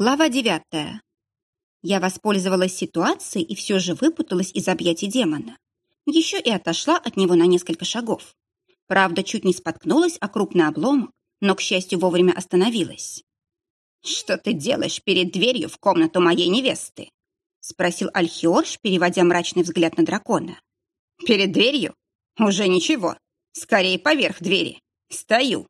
Глава девятая. Я воспользовалась ситуацией и все же выпуталась из объятий демона. Еще и отошла от него на несколько шагов. Правда, чуть не споткнулась о крупный обломок, но, к счастью, вовремя остановилась. «Что ты делаешь перед дверью в комнату моей невесты?» спросил Альхиорш, переводя мрачный взгляд на дракона. «Перед дверью? Уже ничего. Скорее поверх двери. Стою.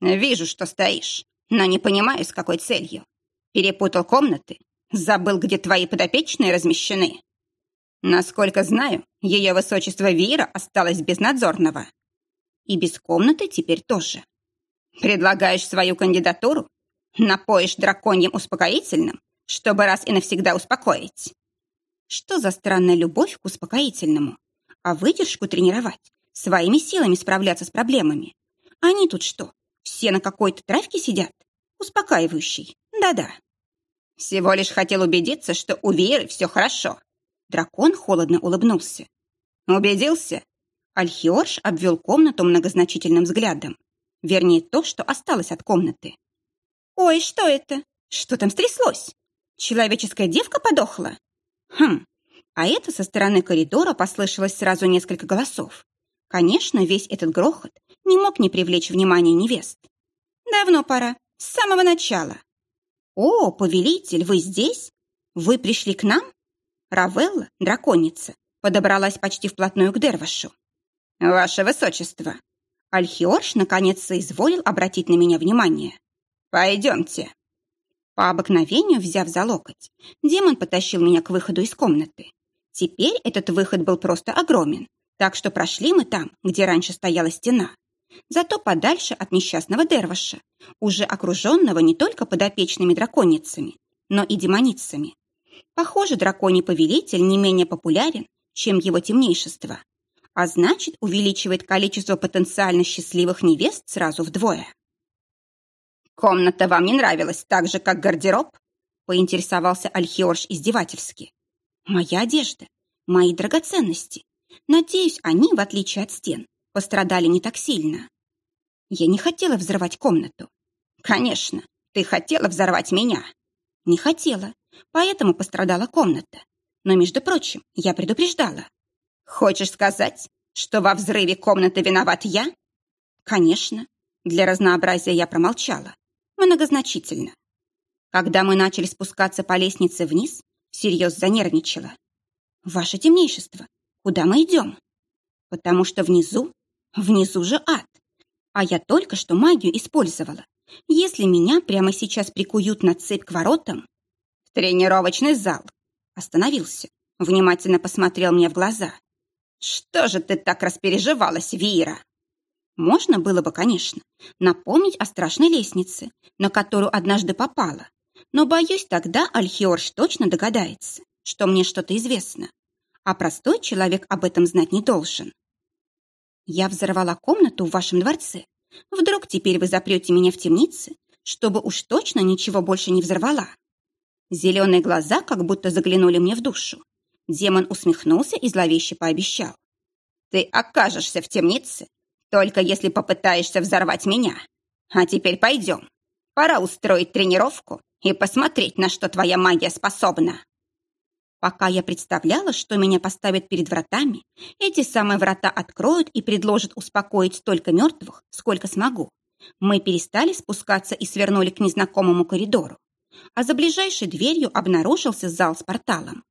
Вижу, что стоишь, но не понимаю, с какой целью. Перепутал комнаты? Забыл, где твои подопечные размещены? Насколько знаю, ее высочество Вира осталось без надзорного. И без комнаты теперь тоже. Предлагаешь свою кандидатуру? Напоишь драконьим успокоительным, чтобы раз и навсегда успокоить? Что за странная любовь к успокоительному? А выдержку тренировать? Своими силами справляться с проблемами? Они тут что, все на какой-то травке сидят? Успокаивающий. Да-да. Всего лишь хотел убедиться, что у Веры все хорошо. Дракон холодно улыбнулся. Убедился? Альхиорш обвел комнату многозначительным взглядом. Вернее, то, что осталось от комнаты. «Ой, что это? Что там стряслось? Человеческая девка подохла?» «Хм, а это со стороны коридора послышалось сразу несколько голосов. Конечно, весь этот грохот не мог не привлечь внимания невест. Давно пора, с самого начала. «О, повелитель, вы здесь? Вы пришли к нам?» Равелла, драконица, подобралась почти вплотную к Дервашу. «Ваше высочество!» Альхиорш наконец соизволил обратить на меня внимание. «Пойдемте!» По обыкновению, взяв за локоть, демон потащил меня к выходу из комнаты. Теперь этот выход был просто огромен, так что прошли мы там, где раньше стояла стена зато подальше от несчастного Дерваша, уже окруженного не только подопечными драконицами, но и демоницами. Похоже, драконий повелитель не менее популярен, чем его темнейшество, а значит, увеличивает количество потенциально счастливых невест сразу вдвое. «Комната вам не нравилась так же, как гардероб?» поинтересовался Альхиорш издевательски. «Моя одежда, мои драгоценности. Надеюсь, они, в отличие от стен, пострадали не так сильно. Я не хотела взорвать комнату. Конечно, ты хотела взорвать меня. Не хотела, поэтому пострадала комната. Но, между прочим, я предупреждала. Хочешь сказать, что во взрыве комнаты виноват я? Конечно. Для разнообразия я промолчала. Многозначительно. Когда мы начали спускаться по лестнице вниз, всерьез занервничала. «Ваше темнейшество, куда мы идем?» «Потому что внизу Внизу же ад. А я только что магию использовала. Если меня прямо сейчас прикуют на цепь к воротам... В тренировочный зал. Остановился. Внимательно посмотрел мне в глаза. Что же ты так распереживалась, Вира? Можно было бы, конечно, напомнить о страшной лестнице, на которую однажды попала. Но, боюсь, тогда Альхиорш точно догадается, что мне что-то известно. А простой человек об этом знать не должен. Я взорвала комнату в вашем дворце. Вдруг теперь вы запрете меня в темнице, чтобы уж точно ничего больше не взорвала?» Зеленые глаза как будто заглянули мне в душу. Демон усмехнулся и зловеще пообещал. «Ты окажешься в темнице, только если попытаешься взорвать меня. А теперь пойдем. Пора устроить тренировку и посмотреть, на что твоя магия способна». Пока я представляла, что меня поставят перед вратами, эти самые врата откроют и предложат успокоить столько мертвых, сколько смогу. Мы перестали спускаться и свернули к незнакомому коридору. А за ближайшей дверью обнаружился зал с порталом.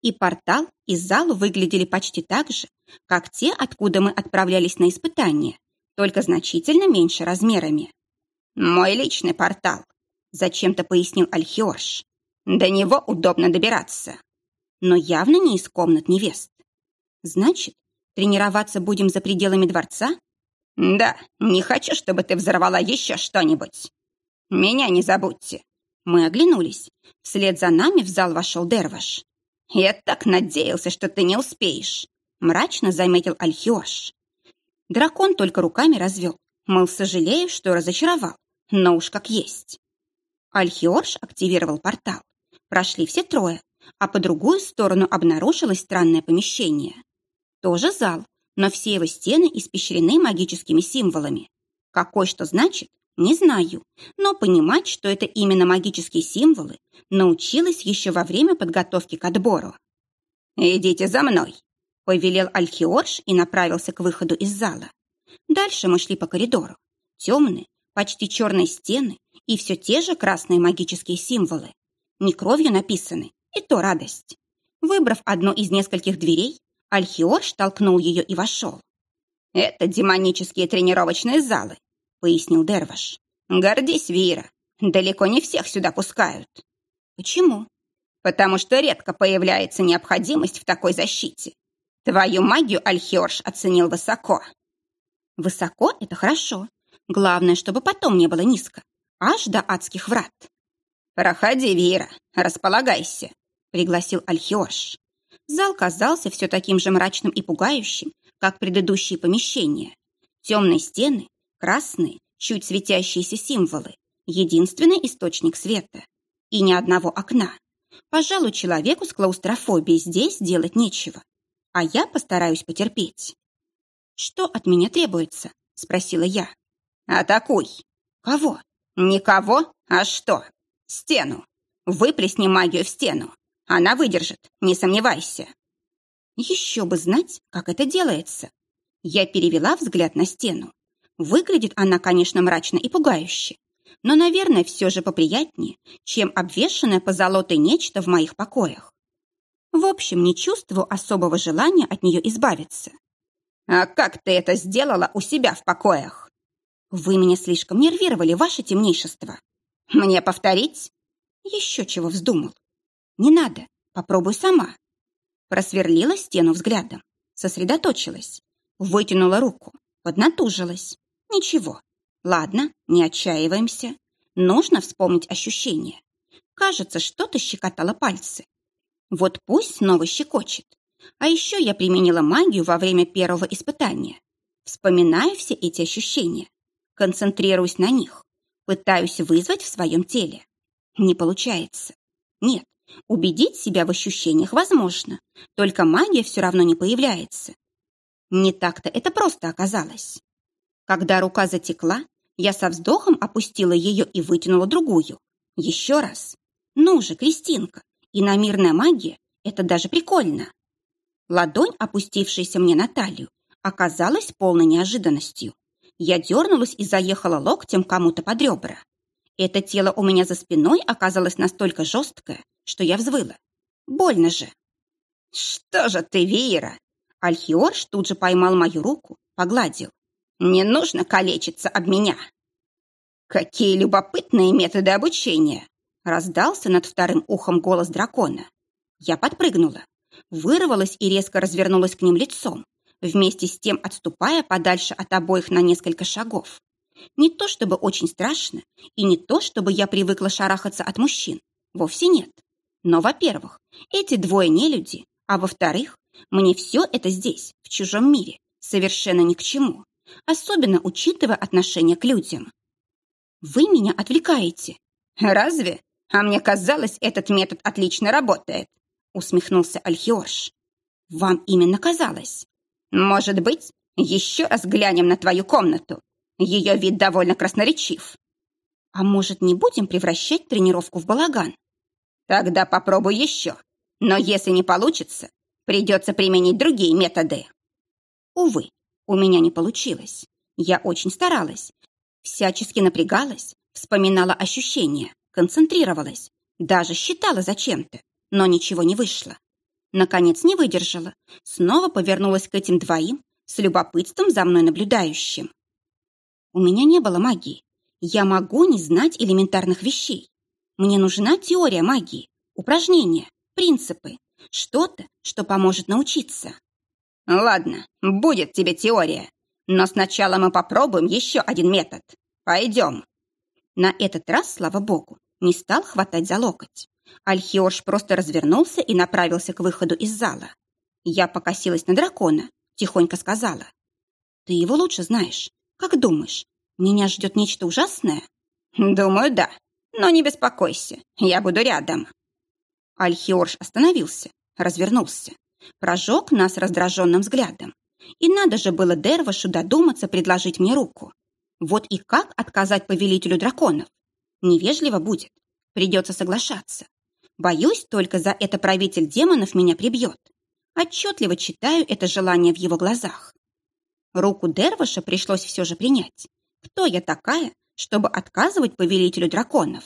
И портал, и зал выглядели почти так же, как те, откуда мы отправлялись на испытание, только значительно меньше размерами. «Мой личный портал», — зачем-то пояснил Альхиорш. «До него удобно добираться» но явно не из комнат невест. Значит, тренироваться будем за пределами дворца? Да, не хочу, чтобы ты взорвала еще что-нибудь. Меня не забудьте. Мы оглянулись. Вслед за нами в зал вошел Дерваш. Я так надеялся, что ты не успеешь. Мрачно заметил Альхиош. Дракон только руками развел. Мол, сожалею, что разочаровал, но уж как есть. Альхиорш активировал портал. Прошли все трое, а по другую сторону обнаружилось странное помещение. Тоже зал, но все его стены испещрены магическими символами. Какой что значит, Не знаю, но понимать, что это именно магические символы, научилась еще во время подготовки к отбору. «Идите за мной», — повелел Альхиорш и направился к выходу из зала. Дальше мы шли по коридору. Темные, почти черные стены и все те же красные магические символы. Не кровью написаны, и то радость. Выбрав одну из нескольких дверей, Альхиорш толкнул ее и вошел. «Это демонические тренировочные залы», — пояснил Дерваш. «Гордись, Вира, далеко не всех сюда пускают». «Почему?» «Потому что редко появляется необходимость в такой защите. Твою магию Альхиорш оценил высоко». «Высоко — это хорошо. Главное, чтобы потом не было низко. Аж до адских врат». «Проходи, Вира, располагайся», — пригласил Альхиорш. Зал казался все таким же мрачным и пугающим, как предыдущие помещения. Темные стены, красные, чуть светящиеся символы, единственный источник света. И ни одного окна. Пожалуй, человеку с клаустрофобией здесь делать нечего. А я постараюсь потерпеть. «Что от меня требуется?» — спросила я. «Атакуй!» «Кого?» «Никого? А что? Стену! Выплесни магию в стену! Она выдержит, не сомневайся!» Еще бы знать, как это делается. Я перевела взгляд на стену. Выглядит она, конечно, мрачно и пугающе, но, наверное, все же поприятнее, чем обвешанное позолотой нечто в моих покоях. В общем, не чувствую особого желания от нее избавиться. «А как ты это сделала у себя в покоях?» «Вы меня слишком нервировали, ваше темнейшество». «Мне повторить?» «Еще чего вздумал». «Не надо, попробуй сама». Просверлила стену взглядом, сосредоточилась, вытянула руку, поднатужилась. Ничего. Ладно, не отчаиваемся. Нужно вспомнить ощущения. Кажется, что-то щекотало пальцы. Вот пусть снова щекочет. А еще я применила магию во время первого испытания. Вспоминаю все эти ощущения. Концентрируюсь на них. Пытаюсь вызвать в своем теле. Не получается. Нет, Убедить себя в ощущениях возможно, только магия все равно не появляется. Не так-то это просто оказалось. Когда рука затекла, я со вздохом опустила ее и вытянула другую. Еще раз. Ну же, Кристинка, иномирная магия — это даже прикольно. Ладонь, опустившаяся мне на талию, оказалась полной неожиданностью. Я дернулась и заехала локтем кому-то под ребра. Это тело у меня за спиной оказалось настолько жесткое, что я взвыла. Больно же. «Что же ты, Вира?» Альхиорш тут же поймал мою руку, погладил. «Не нужно калечиться об меня». «Какие любопытные методы обучения!» Раздался над вторым ухом голос дракона. Я подпрыгнула, вырвалась и резко развернулась к ним лицом, вместе с тем отступая подальше от обоих на несколько шагов. Не то чтобы очень страшно, и не то чтобы я привыкла шарахаться от мужчин. Вовсе нет. Но, во-первых, эти двое не люди, а во-вторых, мне все это здесь, в чужом мире, совершенно ни к чему, особенно учитывая отношение к людям. Вы меня отвлекаете. Разве? А мне казалось, этот метод отлично работает, усмехнулся Альхиорш. Вам именно казалось. Может быть, еще раз глянем на твою комнату. Ее вид довольно красноречив. А может, не будем превращать тренировку в балаган? Тогда попробуй еще. Но если не получится, придется применить другие методы. Увы, у меня не получилось. Я очень старалась. Всячески напрягалась, вспоминала ощущения, концентрировалась, даже считала зачем-то, но ничего не вышло. Наконец не выдержала, снова повернулась к этим двоим с любопытством за мной наблюдающим. У меня не было магии. Я могу не знать элементарных вещей. Мне нужна теория магии, упражнения, принципы, что-то, что поможет научиться. Ладно, будет тебе теория. Но сначала мы попробуем еще один метод. Пойдем. На этот раз, слава богу, не стал хватать за локоть. Альхиорш просто развернулся и направился к выходу из зала. Я покосилась на дракона, тихонько сказала. «Ты его лучше знаешь. Как думаешь, меня ждет нечто ужасное?» «Думаю, да. Но не беспокойся, я буду рядом». Альхиорж остановился, развернулся, прожег нас раздраженным взглядом. И надо же было Дервашу додуматься предложить мне руку. Вот и как отказать повелителю драконов? Невежливо будет. Придется соглашаться. Боюсь, только за это правитель демонов меня прибьет. Отчетливо читаю это желание в его глазах. Руку Дерваша пришлось все же принять. Кто я такая, чтобы отказывать повелителю драконов?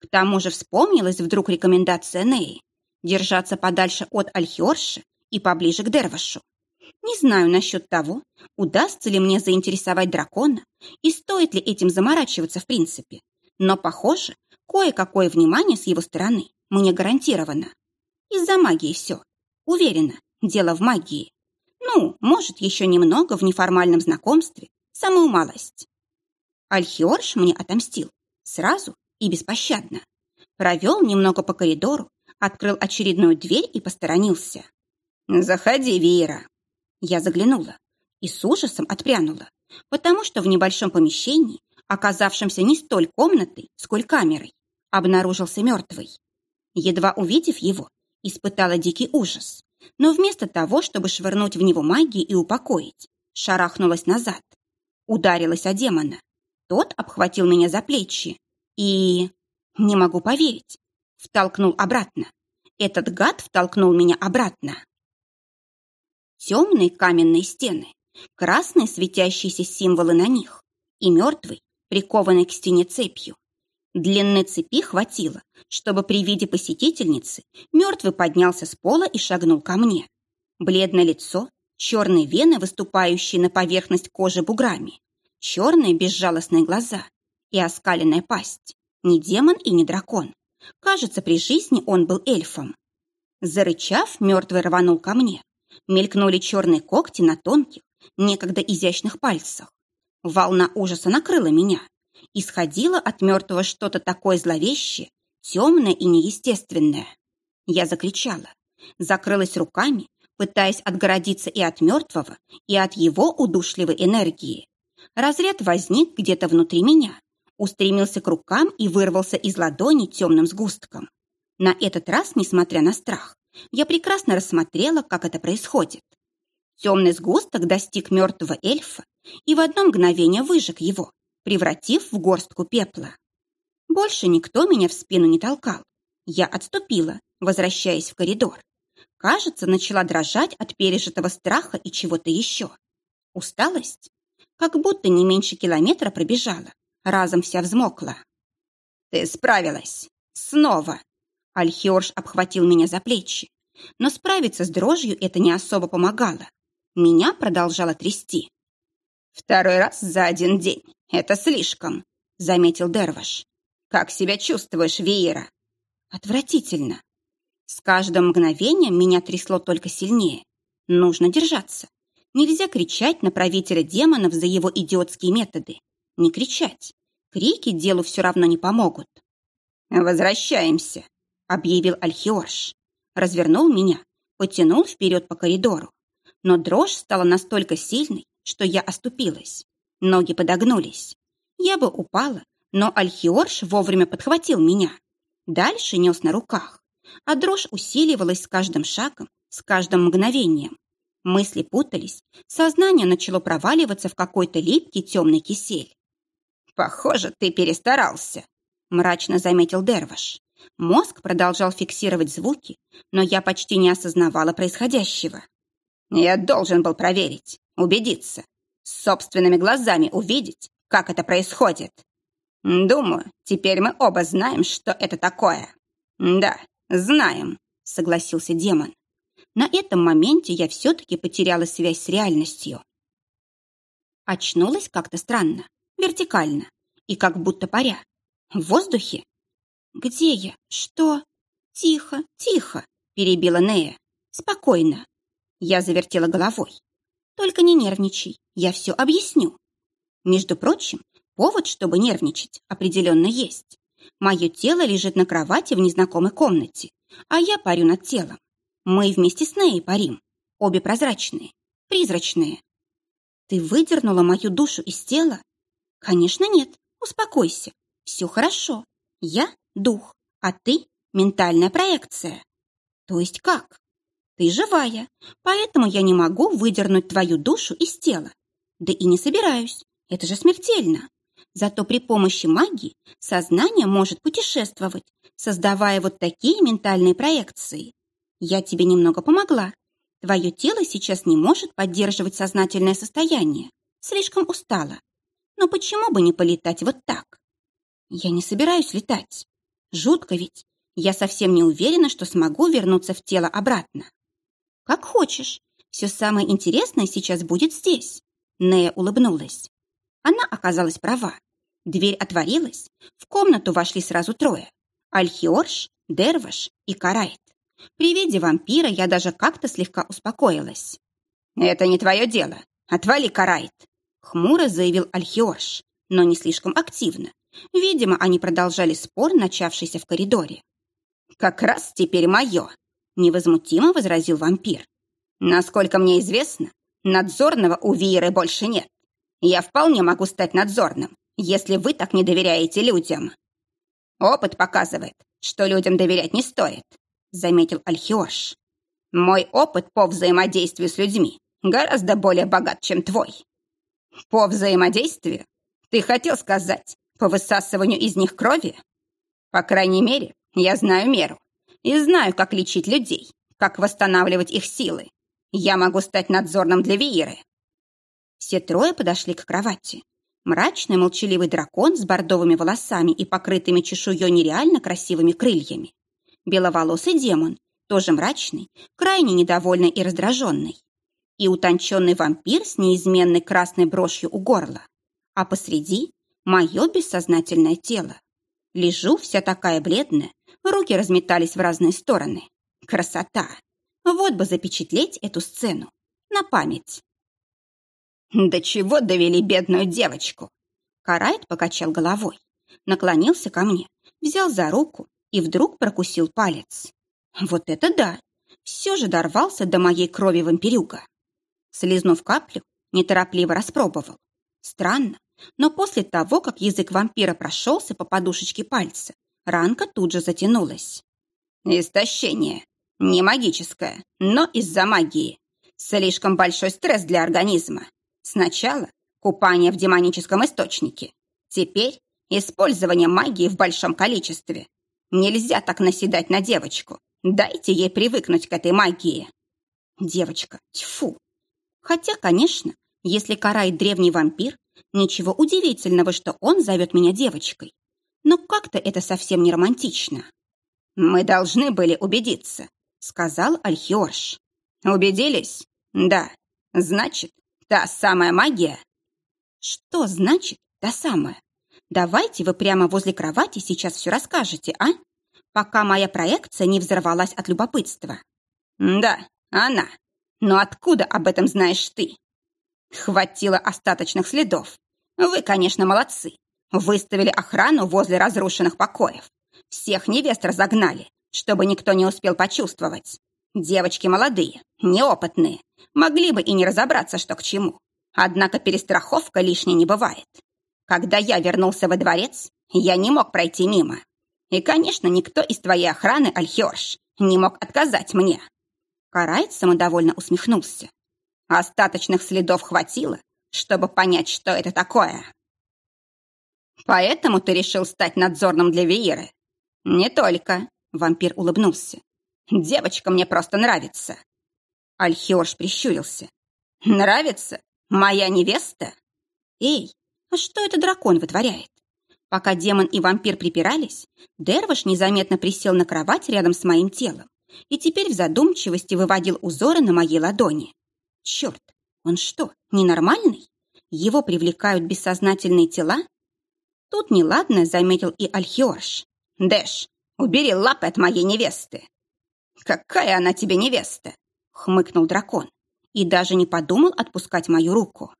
К тому же вспомнилась вдруг рекомендация Неи держаться подальше от Альхиорши и поближе к Дервашу. Не знаю насчет того, удастся ли мне заинтересовать дракона и стоит ли этим заморачиваться в принципе. Но, похоже, кое-какое внимание с его стороны мне гарантировано. Из-за магии все. Уверена, дело в магии. Ну, может, еще немного в неформальном знакомстве, самую малость. Альхиорш мне отомстил. Сразу и беспощадно. Провел немного по коридору, открыл очередную дверь и посторонился. «Заходи, Вера!» Я заглянула и с ужасом отпрянула, потому что в небольшом помещении, оказавшемся не столь комнатой, сколь камерой, обнаружился мертвый. Едва увидев его, испытала дикий ужас, но вместо того, чтобы швырнуть в него магии и упокоить, шарахнулась назад. Ударилась о демона. Тот обхватил меня за плечи и... Не могу поверить. Втолкнул обратно. Этот гад втолкнул меня обратно. Темные каменные стены, красные светящиеся символы на них и мертвый, прикованный к стене цепью. Длины цепи хватило, чтобы при виде посетительницы мертвый поднялся с пола и шагнул ко мне. Бледное лицо, черные вены, выступающие на поверхность кожи буграми, черные безжалостные глаза и оскаленная пасть. Не демон и не дракон. Кажется, при жизни он был эльфом. Зарычав, мертвый рванул ко мне. Мелькнули черные когти на тонких, некогда изящных пальцах. Волна ужаса накрыла меня. Исходило от мертвого что-то такое зловещее, темное и неестественное. Я закричала, закрылась руками, пытаясь отгородиться и от мертвого, и от его удушливой энергии. Разряд возник где-то внутри меня, устремился к рукам и вырвался из ладони темным сгустком. На этот раз, несмотря на страх, я прекрасно рассмотрела, как это происходит. Темный сгусток достиг мертвого эльфа и в одно мгновение выжег его, превратив в горстку пепла. Больше никто меня в спину не толкал. Я отступила, возвращаясь в коридор. Кажется, начала дрожать от пережитого страха и чего-то еще. Усталость? Как будто не меньше километра пробежала. Разом вся взмокла. «Ты справилась! Снова!» Альхиорж обхватил меня за плечи. Но справиться с дрожью это не особо помогало. Меня продолжало трясти. «Второй раз за один день. Это слишком», — заметил Дерваш. «Как себя чувствуешь, Виера?» «Отвратительно. С каждым мгновением меня трясло только сильнее. Нужно держаться. Нельзя кричать на правителя демонов за его идиотские методы. Не кричать. Крики делу все равно не помогут. «Возвращаемся», объявил Альхиорш. Развернул меня, потянул вперед по коридору. Но дрожь стала настолько сильной, что я оступилась. Ноги подогнулись. Я бы упала, но Альхиорш вовремя подхватил меня. Дальше нес на руках. А дрожь усиливалась с каждым шагом, с каждым мгновением. Мысли путались, сознание начало проваливаться в какой-то липкий темный кисель. «Похоже, ты перестарался», — мрачно заметил Дерваш. Мозг продолжал фиксировать звуки, но я почти не осознавала происходящего. Я должен был проверить, убедиться, собственными глазами увидеть, как это происходит. Думаю, теперь мы оба знаем, что это такое. Да, знаем, согласился демон. На этом моменте я все-таки потеряла связь с реальностью. Очнулась как-то странно, вертикально и как будто паря. В воздухе «Где я? Что?» «Тихо, тихо!» – перебила Нея. «Спокойно!» Я завертела головой. «Только не нервничай, я все объясню». Между прочим, повод, чтобы нервничать, определенно есть. Мое тело лежит на кровати в незнакомой комнате, а я парю над телом. Мы вместе с Неей парим. Обе прозрачные, призрачные. Ты выдернула мою душу из тела? Конечно, нет. Успокойся. Все хорошо. Я дух, а ты — ментальная проекция. То есть как? Ты живая, поэтому я не могу выдернуть твою душу из тела. Да и не собираюсь, Это же смертельно. Зато при помощи магии сознание может путешествовать, создавая вот такие ментальные проекции. Я тебе немного помогла. Твое тело сейчас не может поддерживать сознательное состояние. Слишком устало. Но почему бы не полетать вот так? Я не собираюсь летать. Жутко ведь. Я совсем не уверена, что смогу вернуться в тело обратно. Как хочешь. Все самое интересное сейчас будет здесь. Нея улыбнулась. Она оказалась права. Дверь отворилась. В комнату вошли сразу трое. Альхиорш, Дерваш и Карайт. При виде вампира я даже как-то слегка успокоилась. «Это не твое дело. Отвали, Карайт!» Хмуро заявил Альхиорш, но не слишком активно. Видимо, они продолжали спор, начавшийся в коридоре. «Как раз теперь мое!» Невозмутимо возразил вампир. «Насколько мне известно, надзорного у Виеры больше нет. Я вполне могу стать надзорным, если вы так не доверяете людям. Опыт показывает, что людям доверять не стоит, заметил Альхиош. Мой опыт по взаимодействию с людьми гораздо более богат, чем твой. По взаимодействию? Ты хотел сказать, по высасыванию из них крови? По крайней мере, я знаю меру и знаю, как лечить людей, как восстанавливать их силы. Я могу стать надзорным для Виеры. Все трое подошли к кровати. Мрачный молчаливый дракон с бордовыми волосами и покрытыми чешуей нереально красивыми крыльями. Беловолосый демон, тоже мрачный, крайне недовольный и раздраженный. И утонченный вампир с неизменной красной брошью у горла. А посреди — мое бессознательное тело. Лежу вся такая бледная, руки разметались в разные стороны. Красота! Вот бы запечатлеть эту сцену. На память. «До чего довели бедную девочку?» Карайт покачал головой, наклонился ко мне, взял за руку и вдруг прокусил палец. Вот это да! Все же дорвался до моей крови вампирюга. Слизнув каплю, неторопливо распробовал. Странно, но после того, как язык вампира прошелся по подушечке пальца, ранка тут же затянулась. «Истощение. Не магическое, но из-за магии. Слишком большой стресс для организма. Сначала купание в демоническом источнике. Теперь использование магии в большом количестве. Нельзя так наседать на девочку. Дайте ей привыкнуть к этой магии. Девочка, тьфу. Хотя, конечно, если карает древний вампир, ничего удивительного, что он зовет меня девочкой. Но как-то это совсем не романтично. «Мы должны были убедиться», — сказал Альхиорш. «Убедились? Да. Значит, Та самая магия? Что значит «та самая»? Давайте вы прямо возле кровати сейчас все расскажете, а? Пока моя проекция не взорвалась от любопытства. Да, она. Но откуда об этом знаешь ты? Хватило остаточных следов. Вы, конечно, молодцы. Выставили охрану возле разрушенных покоев. Всех невест разогнали, чтобы никто не успел почувствовать. Девочки молодые, неопытные, могли бы и не разобраться, что к чему. Однако перестраховка лишней не бывает. Когда я вернулся во дворец, я не мог пройти мимо. И, конечно, никто из твоей охраны, Альхерш, не мог отказать мне. Карайт самодовольно усмехнулся. Остаточных следов хватило, чтобы понять, что это такое. Поэтому ты решил стать надзорным для Виеры? Не только, вампир улыбнулся. Девочка мне просто нравится. Альхиош прищурился. Нравится? Моя невеста? Эй, а что это дракон вытворяет? Пока демон и вампир припирались, Дерваш незаметно присел на кровать рядом с моим телом и теперь в задумчивости выводил узоры на моей ладони. Черт, он что, ненормальный? Его привлекают бессознательные тела? Тут неладное заметил и Альхиорш. «Дэш, убери лапы от моей невесты!» «Какая она тебе невеста?» — хмыкнул дракон и даже не подумал отпускать мою руку.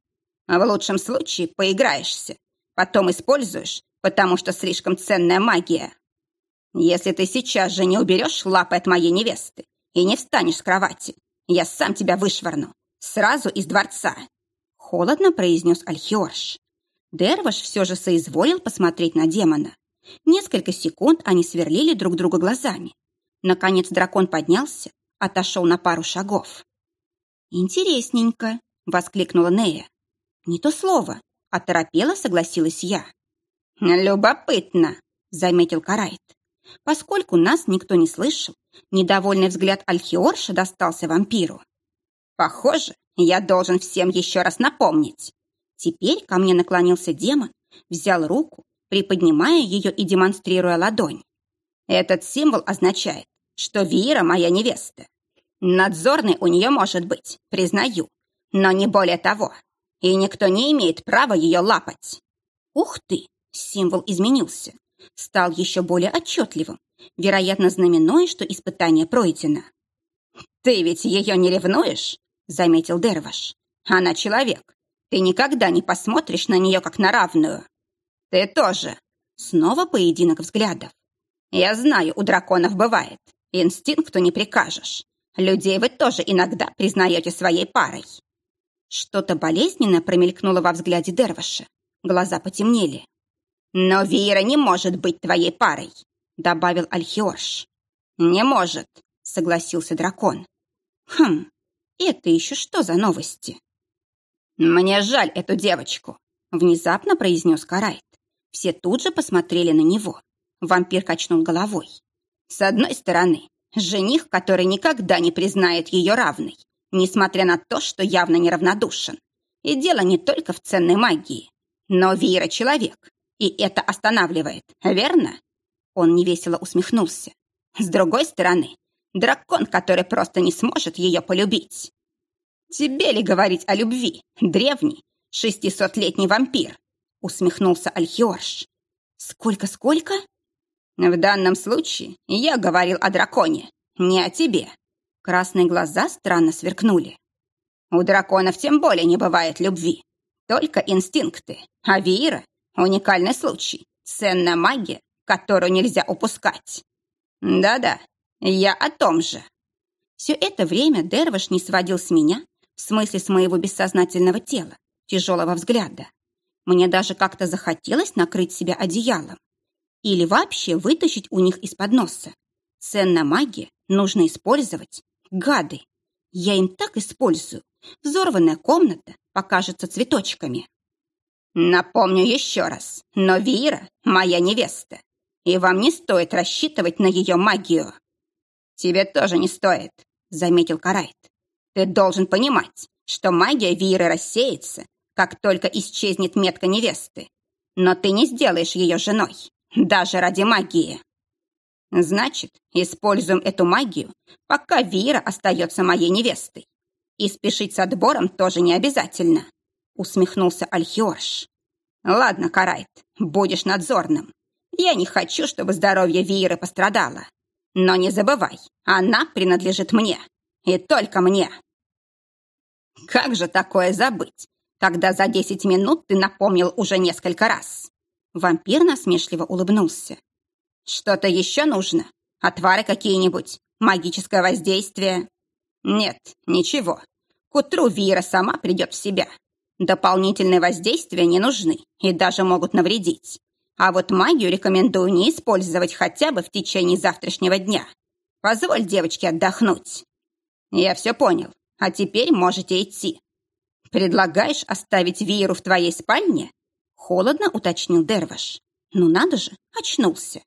«В лучшем случае поиграешься, потом используешь, потому что слишком ценная магия. Если ты сейчас же не уберешь лапы от моей невесты и не встанешь с кровати, я сам тебя вышвырну, сразу из дворца», — холодно произнес Альхиорш. Дерваш все же соизволил посмотреть на демона. Несколько секунд они сверлили друг друга глазами, Наконец дракон поднялся, отошел на пару шагов. «Интересненько», — воскликнула Нея. «Не то слово», — Оторопела, согласилась я. «Любопытно», — заметил Карайт. Поскольку нас никто не слышал, недовольный взгляд Альхиорша достался вампиру. «Похоже, я должен всем еще раз напомнить». Теперь ко мне наклонился демон, взял руку, приподнимая ее и демонстрируя ладонь. Этот символ означает, что Вира моя невеста. Надзорный у нее может быть, признаю, но не более того. И никто не имеет права ее лапать. Ух ты, символ изменился, стал еще более отчетливым, вероятно, знаменуя, что испытание пройдено. «Ты ведь ее не ревнуешь?» — заметил Дерваш. «Она человек. Ты никогда не посмотришь на нее как на равную. Ты тоже». Снова поединок взглядов. «Я знаю, у драконов бывает. Инстинкту не прикажешь. Людей вы тоже иногда признаете своей парой». Что-то болезненное промелькнуло во взгляде Дерваша. Глаза потемнели. «Но Вира не может быть твоей парой», — добавил Альхиорш. «Не может», — согласился дракон. «Хм, это еще что за новости?» «Мне жаль эту девочку», — внезапно произнес Карайт. Все тут же посмотрели на него. Вампир качнул головой. «С одной стороны, жених, который никогда не признает ее равной, несмотря на то, что явно неравнодушен. И дело не только в ценной магии. Но Вира — человек, и это останавливает, верно?» Он невесело усмехнулся. «С другой стороны, дракон, который просто не сможет ее полюбить. Тебе ли говорить о любви, древний, шестисотлетний вампир?» усмехнулся Альхиорш. «Сколько-сколько?» «В данном случае я говорил о драконе, не о тебе». Красные глаза странно сверкнули. «У драконов тем более не бывает любви, только инстинкты, а Виира Уникальный случай. Ценная магия, которую нельзя упускать. Да-да, я о том же. Все это время Дерваш не сводил с меня, в смысле с моего бессознательного тела, тяжелого взгляда. Мне даже как-то захотелось накрыть себя одеялом. Или вообще вытащить у них из-под носа. Ценная магия нужно использовать. Гады. Я им так использую. Взорванная комната покажется цветочками. Напомню еще раз, но Вира — моя невеста, и вам не стоит рассчитывать на ее магию. Тебе тоже не стоит, заметил Карайт. Ты должен понимать, что магия Виры рассеется, как только исчезнет метка невесты. Но ты не сделаешь ее женой, даже ради магии. Значит, используем эту магию, пока Вира остается моей невестой. И спешить с отбором тоже не обязательно усмехнулся Альхиорш. Ладно, Карайт, будешь надзорным. Я не хочу, чтобы здоровье Виры пострадало. Но не забывай, она принадлежит мне. И только мне. Как же такое забыть, когда за десять минут ты напомнил уже несколько раз? Вампир насмешливо улыбнулся. Что-то еще нужно? Отвары какие-нибудь? Магическое воздействие? Нет, ничего. К утру Вира сама придет в себя. Дополнительные воздействия не нужны и даже могут навредить. А вот магию рекомендую не использовать хотя бы в течение завтрашнего дня. Позволь девочке отдохнуть. Я все понял. А теперь можете идти. Предлагаешь оставить Виру в твоей спальне? Холодно уточнил Дерваш. Ну надо же, очнулся.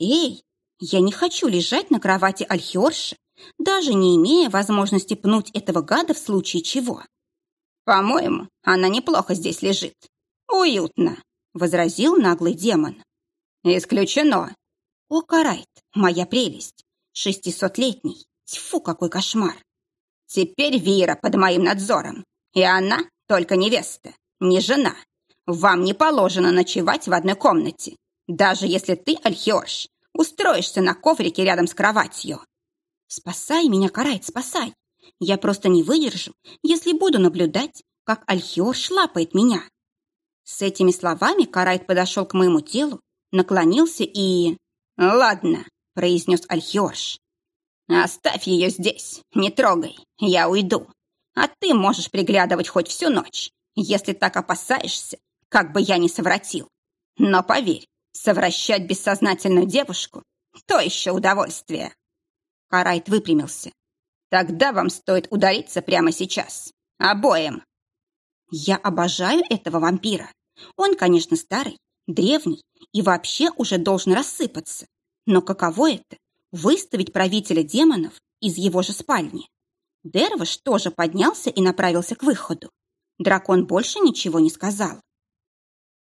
Эй, я не хочу лежать на кровати Альхиорши, даже не имея возможности пнуть этого гада в случае чего. «По-моему, она неплохо здесь лежит. Уютно», — возразил наглый демон. «Исключено». «О, Карайт, моя прелесть, шестисотлетний. Тьфу, какой кошмар!» «Теперь Вира под моим надзором, и она только невеста, не жена. Вам не положено ночевать в одной комнате, даже если ты, Альхиош, устроишься на коврике рядом с кроватью». «Спасай меня, Карайт, спасай! Я просто не выдержу, если буду наблюдать, как Альхиор шлапает меня. С этими словами Карайт подошел к моему телу, наклонился и... «Ладно», — произнес Альхиорш. «Оставь ее здесь, не трогай, я уйду. А ты можешь приглядывать хоть всю ночь, если так опасаешься, как бы я ни совратил. Но поверь, совращать бессознательную девушку — то еще удовольствие». Карайт выпрямился. Тогда вам стоит удариться прямо сейчас. Обоим. Я обожаю этого вампира. Он, конечно, старый, древний и вообще уже должен рассыпаться. Но каково это – выставить правителя демонов из его же спальни? Дерваш тоже поднялся и направился к выходу. Дракон больше ничего не сказал.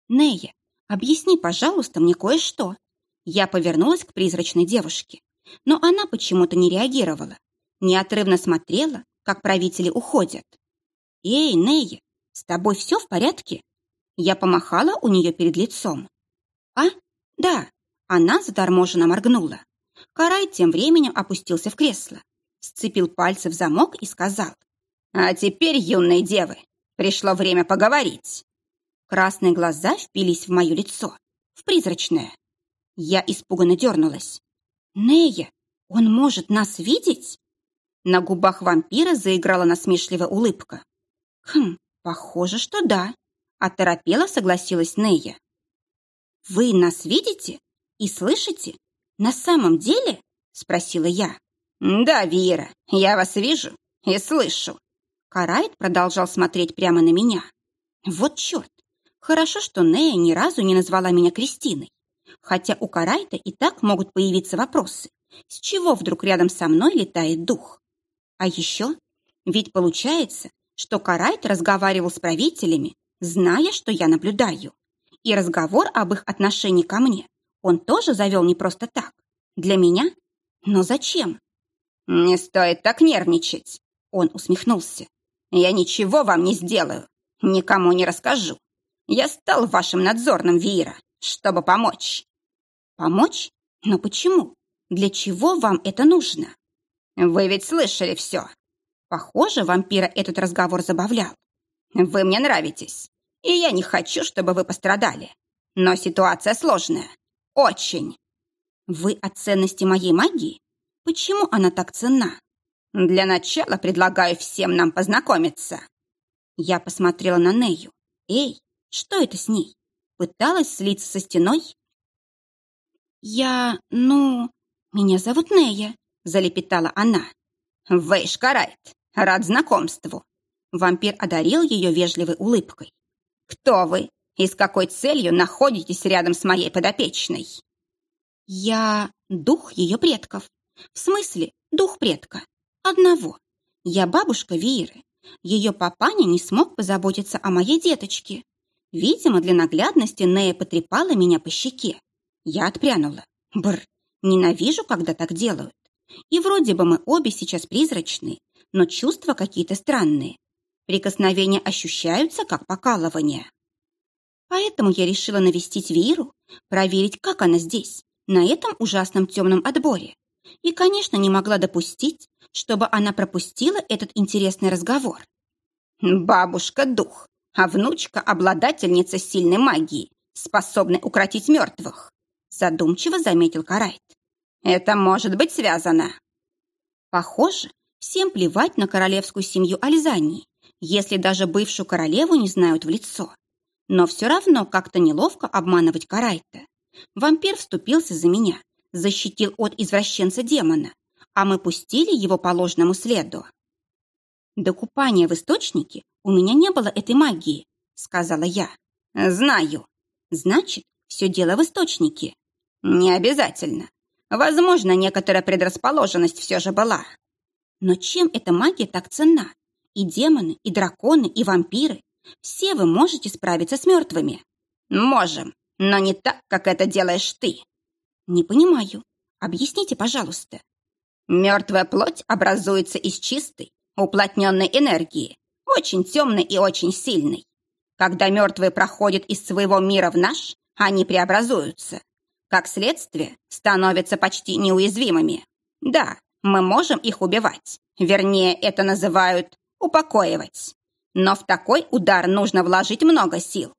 «Нея, объясни, пожалуйста, мне кое-что». Я повернулась к призрачной девушке, но она почему-то не реагировала, неотрывно смотрела, как правители уходят. «Эй, Нея, с тобой все в порядке?» Я помахала у нее перед лицом. «А? Да». Она заторможенно моргнула. Карай тем временем опустился в кресло, сцепил пальцы в замок и сказал. «А теперь, юные девы, пришло время поговорить». Красные глаза впились в мое лицо, в призрачное. Я испуганно дернулась. «Нея, он может нас видеть?» На губах вампира заиграла насмешливая улыбка. «Хм, похоже, что да», — оторопела согласилась Нея. «Вы нас видите и слышите? На самом деле?» — спросила я. «Да, Вера, я вас вижу и слышу». Карайт продолжал смотреть прямо на меня. «Вот черт! Хорошо, что Нея ни разу не назвала меня Кристиной. Хотя у Карайта и так могут появиться вопросы. С чего вдруг рядом со мной летает дух? А еще, ведь получается, что Карайт разговаривал с правителями, зная, что я наблюдаю. И разговор об их отношении ко мне он тоже завел не просто так. Для меня? Но зачем? «Не стоит так нервничать», — он усмехнулся. «Я ничего вам не сделаю, никому не расскажу. Я стал вашим надзорным, Вира, чтобы помочь». «Помочь? Но почему? Для чего вам это нужно?» «Вы ведь слышали все». Похоже, вампира этот разговор забавлял. «Вы мне нравитесь, и я не хочу, чтобы вы пострадали. Но ситуация сложная. Очень». «Вы о ценности моей магии? Почему она так ценна?» «Для начала предлагаю всем нам познакомиться». Я посмотрела на Нею. «Эй, что это с ней? Пыталась слиться со стеной?» «Я... ну... Меня зовут Нея», — залепетала она. «Вейш Карайт, рад знакомству». Вампир одарил ее вежливой улыбкой. «Кто вы и с какой целью находитесь рядом с моей подопечной?» «Я дух ее предков. В смысле, дух предка. Одного. Я бабушка Виры. Ее папаня не смог позаботиться о моей деточке. Видимо, для наглядности Нея потрепала меня по щеке. Я отпрянула. Бр, ненавижу, когда так делают. И вроде бы мы обе сейчас призрачные, но чувства какие-то странные. Прикосновения ощущаются, как покалывание. Поэтому я решила навестить Виру, проверить, как она здесь, на этом ужасном темном отборе. И, конечно, не могла допустить, чтобы она пропустила этот интересный разговор. «Бабушка-дух, а внучка – обладательница сильной магии, способной укротить мертвых», задумчиво заметил Карайт. «Это может быть связано». Похоже, всем плевать на королевскую семью Альзании, если даже бывшую королеву не знают в лицо. Но все равно как-то неловко обманывать Карайта. Вампир вступился за меня, защитил от извращенца-демона, а мы пустили его по ложному следу. До купания в источнике у меня не было этой магии, сказала я. Знаю. Значит, все дело в источнике. Не обязательно. Возможно, некоторая предрасположенность все же была. Но чем эта магия так ценна? И демоны, и драконы, и вампиры. Все вы можете справиться с мертвыми. Можем, но не так, как это делаешь ты. Не понимаю. Объясните, пожалуйста. Мертвая плоть образуется из чистой, уплотненной энергии, очень темной и очень сильной. Когда мертвые проходят из своего мира в наш, они преобразуются. Как следствие, становятся почти неуязвимыми. Да, мы можем их убивать. Вернее, это называют упокоивать. Но в такой удар нужно вложить много сил.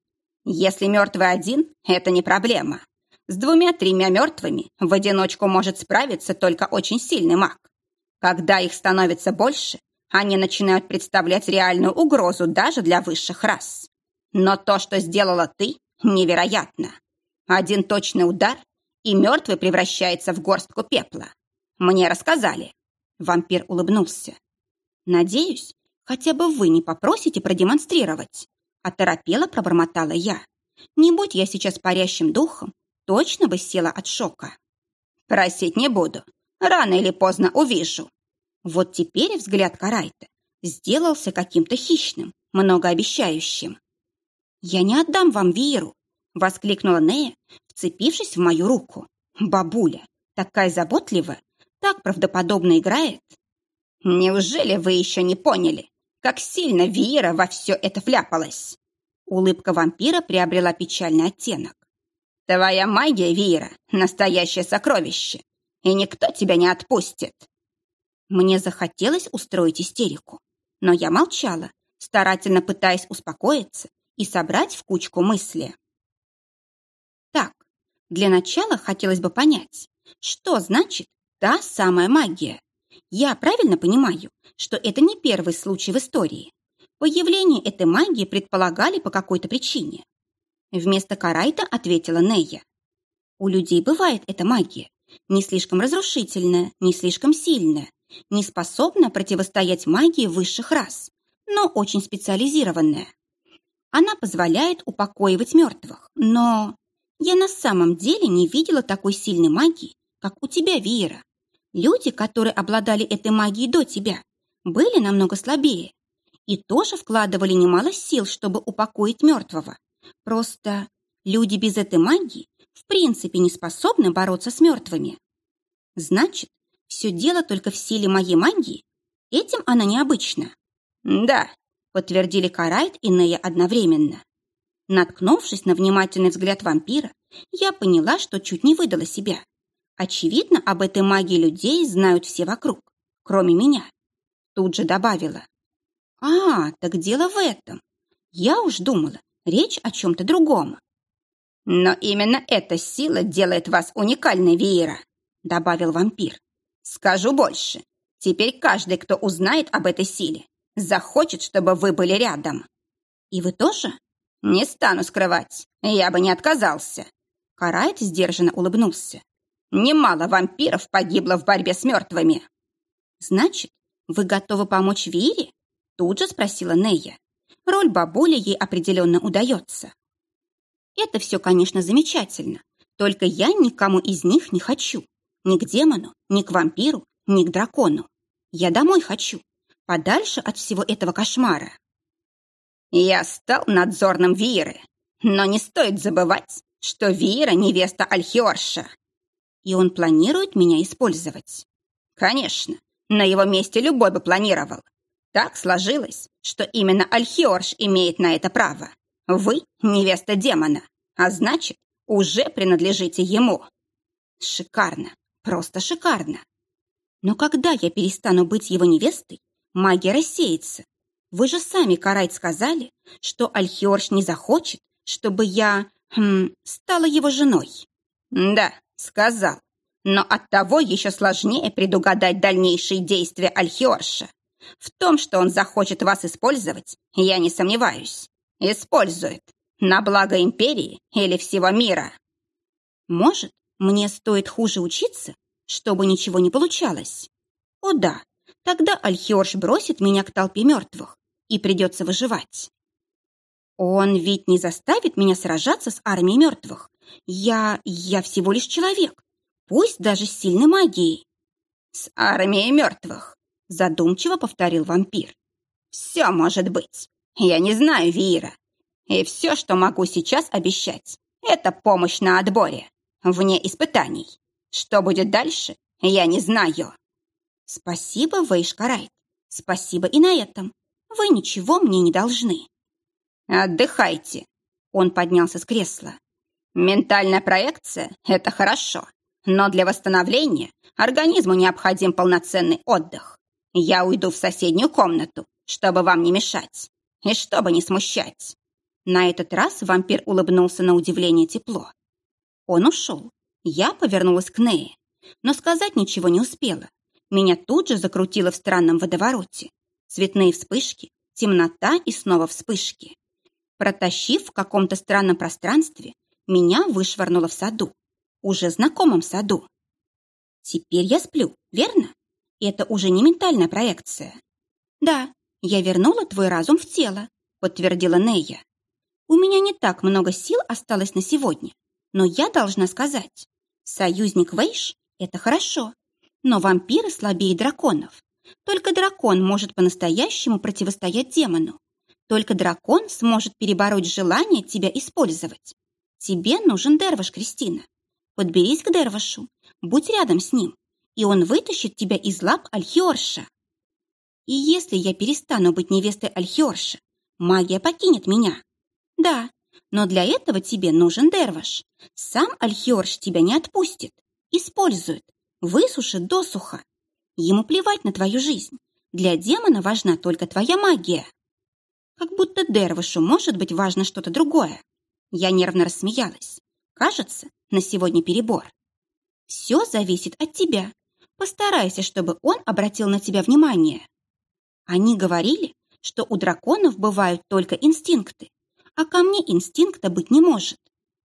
Если мертвый один, это не проблема. С двумя-тремя мертвыми в одиночку может справиться только очень сильный маг. Когда их становится больше, они начинают представлять реальную угрозу даже для высших рас. Но то, что сделала ты, невероятно. Один точный удар, и мертвый превращается в горстку пепла. Мне рассказали. Вампир улыбнулся. Надеюсь, хотя бы вы не попросите продемонстрировать?» Оторопела пробормотала я. Не будь я сейчас парящим духом, точно бы села от шока. «Просить не буду. Рано или поздно увижу». Вот теперь взгляд Карайта сделался каким-то хищным, многообещающим. «Я не отдам вам Виру!» — воскликнула Нея, вцепившись в мою руку. «Бабуля, такая заботливая, так правдоподобно играет!» «Неужели вы еще не поняли, как сильно Вира во все это вляпалась?» Улыбка вампира приобрела печальный оттенок. «Твоя магия, Вира, настоящее сокровище, и никто тебя не отпустит!» Мне захотелось устроить истерику, но я молчала, старательно пытаясь успокоиться и собрать в кучку мысли. Так, для начала хотелось бы понять, что значит та самая магия. Я правильно понимаю, что это не первый случай в истории. Появление этой магии предполагали по какой-то причине. Вместо Карайта ответила Нея. У людей бывает эта магия, не слишком разрушительная, не слишком сильная, не способна противостоять магии высших рас, но очень специализированная. Она позволяет упокоивать мертвых, но я на самом деле не видела такой сильной магии, как у тебя, Вера. Люди, которые обладали этой магией до тебя, были намного слабее и тоже вкладывали немало сил, чтобы упокоить мертвого. Просто люди без этой магии в принципе не способны бороться с мертвыми. Значит, все дело только в силе моей магии? Этим она необычна. Да, подтвердили Карайт и Нея одновременно. Наткнувшись на внимательный взгляд вампира, я поняла, что чуть не выдала себя. Очевидно, об этой магии людей знают все вокруг, кроме меня. Тут же добавила. А, так дело в этом. Я уж думала, речь о чем-то другом. Но именно эта сила делает вас уникальной, Виера, добавил вампир. Скажу больше. Теперь каждый, кто узнает об этой силе, захочет, чтобы вы были рядом. И вы тоже? Не стану скрывать, я бы не отказался. Карайт сдержанно улыбнулся. Немало вампиров погибло в борьбе с мертвыми. Значит, вы готовы помочь Вире? Тут же спросила Нея. Роль бабули ей определенно удается. Это все, конечно, замечательно, только я никому из них не хочу. Ни к демону, ни к вампиру, ни к дракону. Я домой хочу, подальше от всего этого кошмара. Я стал надзорным Виры, но не стоит забывать, что Вира — невеста Альхиорша. И он планирует меня использовать. Конечно, на его месте любой бы планировал. Так сложилось, что именно Альхиорш имеет на это право. Вы — невеста демона, а значит, уже принадлежите ему. Шикарно, просто шикарно. Но когда я перестану быть его невестой, магия рассеется. Вы же сами, Карайт, сказали, что Альхиорш не захочет, чтобы я, хм, стала его женой. Да, сказал. Но оттого еще сложнее предугадать дальнейшие действия Альхиорша. В том, что он захочет вас использовать, я не сомневаюсь. Использует. На благо империи или всего мира. Может, мне стоит хуже учиться, чтобы ничего не получалось? О да, Тогда Альхиорш бросит меня к толпе мертвых, и придется выживать. Он ведь не заставит меня сражаться с армией мертвых. Я... я всего лишь человек, пусть даже с сильной магией. С армией мертвых, задумчиво повторил вампир. Все может быть. Я не знаю Вира. И все, что могу сейчас обещать, это помощь на отборе, вне испытаний. Что будет дальше, я не знаю. Спасибо, Вейшкарайт. Спасибо и на этом. Вы ничего мне не должны. Отдыхайте. Он поднялся с кресла. Ментальная проекция – это хорошо, но для восстановления организму необходим полноценный отдых. Я уйду в соседнюю комнату, чтобы вам не мешать и чтобы не смущать. На этот раз вампир улыбнулся на удивление тепло. Он ушел. Я повернулась к Нее, но сказать ничего не успела. Меня тут же закрутило в странном водовороте. Цветные вспышки, темнота и снова вспышки. Протащив в каком-то странном пространстве, меня вышвырнуло в саду. Уже знакомом саду. Теперь я сплю, верно? Это уже не ментальная проекция. Да, Я вернула твой разум в тело, подтвердила Нея. У меня не так много сил осталось на сегодня, но я должна сказать, союзник Вейш — это хорошо, но вампиры слабее драконов. Только дракон может по-настоящему противостоять демону. Только дракон сможет перебороть желание тебя использовать. Тебе нужен Дерваш, Кристина. Подберись к Дервашу, будь рядом с ним, и он вытащит тебя из лап Альхиорша. И если я перестану быть невестой Альхиорша, магия покинет меня. Да, но для этого тебе нужен Дерваш. Сам Альхиорш тебя не отпустит, использует, высушит досуха. Ему плевать на твою жизнь. Для демона важна только твоя магия. Как будто Дервашу может быть важно что-то другое. Я нервно рассмеялась. Кажется, на сегодня перебор. Все зависит от тебя. Постарайся, чтобы он обратил на тебя внимание. Они говорили, что у драконов бывают только инстинкты, а ко мне инстинкта быть не может.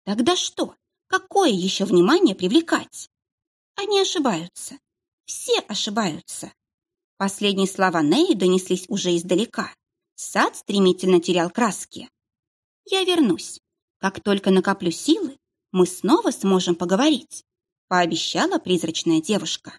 Тогда что? Какое еще внимание привлекать? Они ошибаются. Все ошибаются. Последние слова Неи донеслись уже издалека. Сад стремительно терял краски. Я вернусь. Как только накоплю силы, мы снова сможем поговорить, пообещала призрачная девушка.